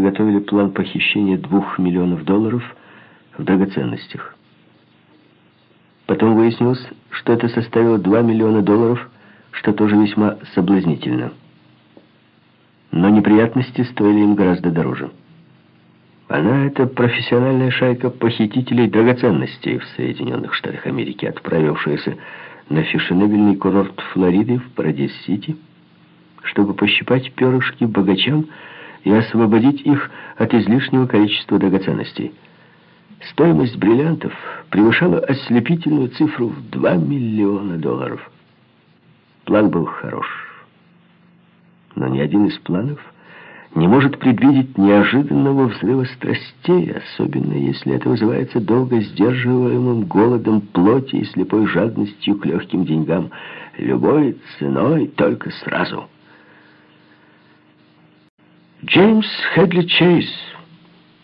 подготовили план похищения двух миллионов долларов в драгоценностях. Потом выяснилось, что это составило 2 миллиона долларов, что тоже весьма соблазнительно. Но неприятности стоили им гораздо дороже. Она — это профессиональная шайка похитителей драгоценностей в Соединенных Штатах Америки, отправившаяся на фешенебельный курорт Флориды в Парадис-Сити, чтобы пощипать перышки богачам, и освободить их от излишнего количества драгоценностей. Стоимость бриллиантов превышала ослепительную цифру в 2 миллиона долларов. План был хорош. Но ни один из планов не может предвидеть неожиданного взрыва страстей, особенно если это вызывается долго сдерживаемым голодом плоти и слепой жадностью к легким деньгам. Любой ценой, только сразу — Джеймс Хедли Чейз,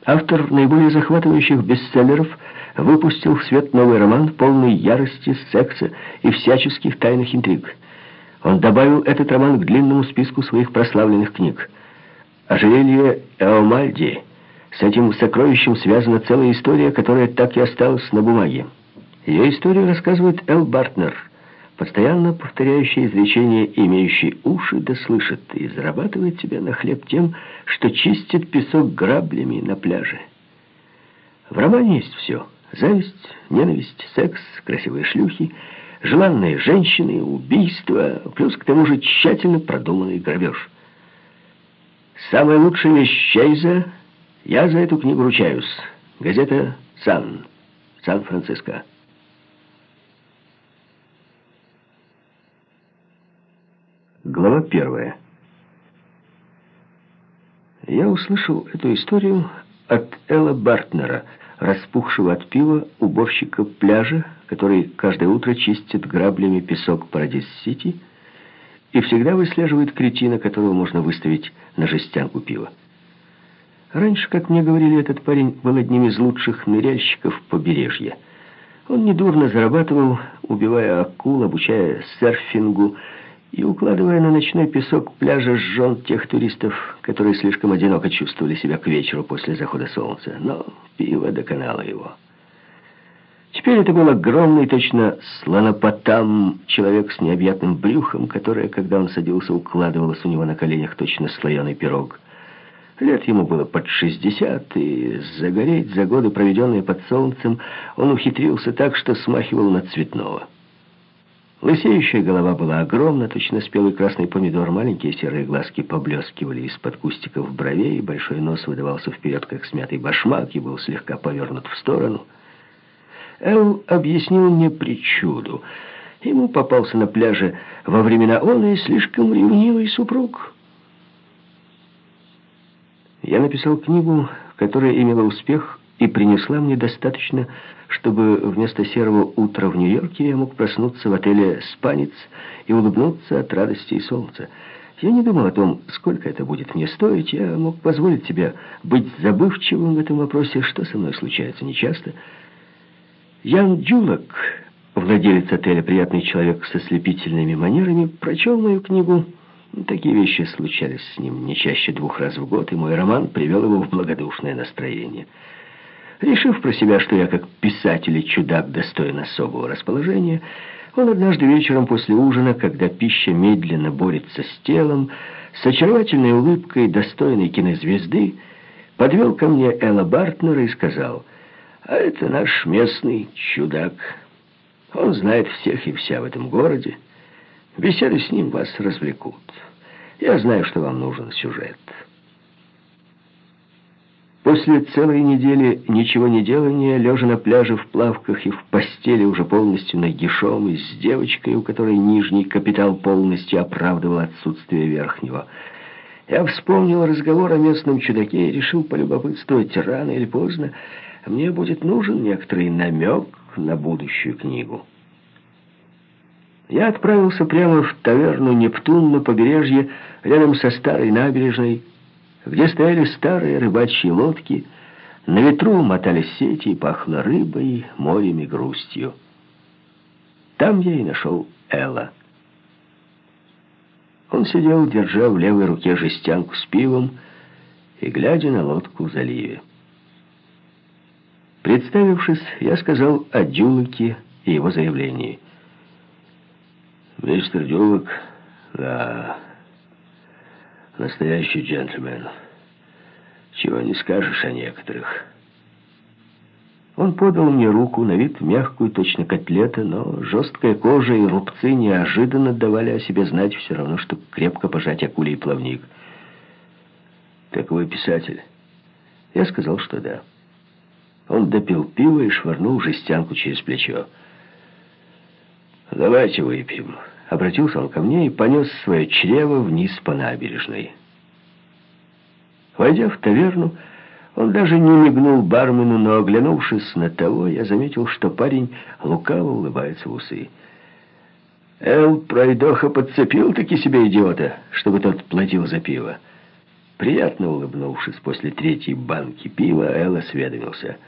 автор наиболее захватывающих бестселлеров, выпустил в свет новый роман, полный ярости, секса и всяческих тайных интриг. Он добавил этот роман к длинному списку своих прославленных книг. «Ожерелье Эомальди». С этим сокровищем связана целая история, которая так и осталась на бумаге. Ее историю рассказывает Эл Бартнер – постоянно повторяющий изречение «имеющий уши да слышит» и зарабатывает себе на хлеб тем, что чистит песок граблями на пляже. В романе есть все. Зависть, ненависть, секс, красивые шлюхи, желанные женщины, убийства, плюс к тому же тщательно продуманный грабеж. Самая лучшая вещь Чейза, я за эту книгу ручаюсь. Газета «Сан», Сан-Франциско. Глава первая. Я услышал эту историю от Элла Бартнера, распухшего от пива уборщика пляжа, который каждое утро чистит граблями песок Парадис-Сити и всегда выслеживает кретина, которого можно выставить на жестянку пива. Раньше, как мне говорили, этот парень был одним из лучших ныряльщиков побережья. Он недурно зарабатывал, убивая акул, обучая серфингу, и укладывая на ночной песок пляжа жжен тех туристов, которые слишком одиноко чувствовали себя к вечеру после захода солнца. Но пиво доконало его. Теперь это был огромный, точно слонопотам, человек с необъятным брюхом, которое, когда он садился, укладывалось у него на коленях точно слоеный пирог. Лет ему было под шестьдесят, и загореть за годы, проведенные под солнцем, он ухитрился так, что смахивал на цветного. Лысеющая голова была огромна, точно спелый красный помидор. Маленькие серые глазки поблескивали из-под кустиков бровей, большой нос выдавался вперед, как смятый башмак, и был слегка повернут в сторону. Эл объяснил мне причуду. Ему попался на пляже во времена он и слишком ревнивый супруг. Я написал книгу, которая имела успех и принесла мне достаточно, чтобы вместо серого утра в Нью-Йорке я мог проснуться в отеле «Спанец» и улыбнуться от радости и солнца. Я не думал о том, сколько это будет мне стоить. Я мог позволить себе быть забывчивым в этом вопросе, что со мной случается нечасто. Ян Дюлок, владелец отеля «Приятный человек со слепительными манерами», прочел мою книгу. Такие вещи случались с ним не чаще двух раз в год, и мой роман привел его в благодушное настроение. Решив про себя, что я как писатель и чудак достоин особого расположения, он однажды вечером после ужина, когда пища медленно борется с телом, с очаровательной улыбкой достойной кинозвезды, подвел ко мне Элла Бартнера и сказал, «А это наш местный чудак. Он знает всех и вся в этом городе. Беседы с ним вас развлекут. Я знаю, что вам нужен сюжет». После целой недели ничего не делания, лежа на пляже в плавках и в постели уже полностью нагишом и с девочкой, у которой нижний капитал полностью оправдывал отсутствие верхнего, Я вспомнил разговор о местном чудаке и решил полюбопытствовать рано или поздно. Мне будет нужен некоторый намек на будущую книгу. Я отправился прямо в таверну «Нептун» на побережье, рядом со старой набережной, где стояли старые рыбачьи лодки, на ветру мотались сети и пахло рыбой, морем и грустью. Там я и нашел Элла. Он сидел, держа в левой руке жестянку с пивом и глядя на лодку в заливе. Представившись, я сказал о Дюлоке и его заявлении. «Мистер Дюлок, да, настоящий джентльмен. Чего не скажешь о некоторых». Он подал мне руку, на вид мягкую, точно котлета, но жесткая кожа и рубцы неожиданно давали о себе знать все равно, что крепко пожать акулий плавник. «Так вы писатель?» Я сказал, что да. Он допил пиво и швырнул жестянку через плечо. «Давайте выпьем». Обратился он ко мне и понес свое чрево вниз по набережной. Войдя в таверну, он даже не мигнул бармену, но, оглянувшись на того, я заметил, что парень лукаво улыбается в усы. Эл, пройдоха, подцепил-таки себе идиота, чтобы тот платил за пиво. Приятно улыбнувшись после третьей банки пива, Эл осведомился —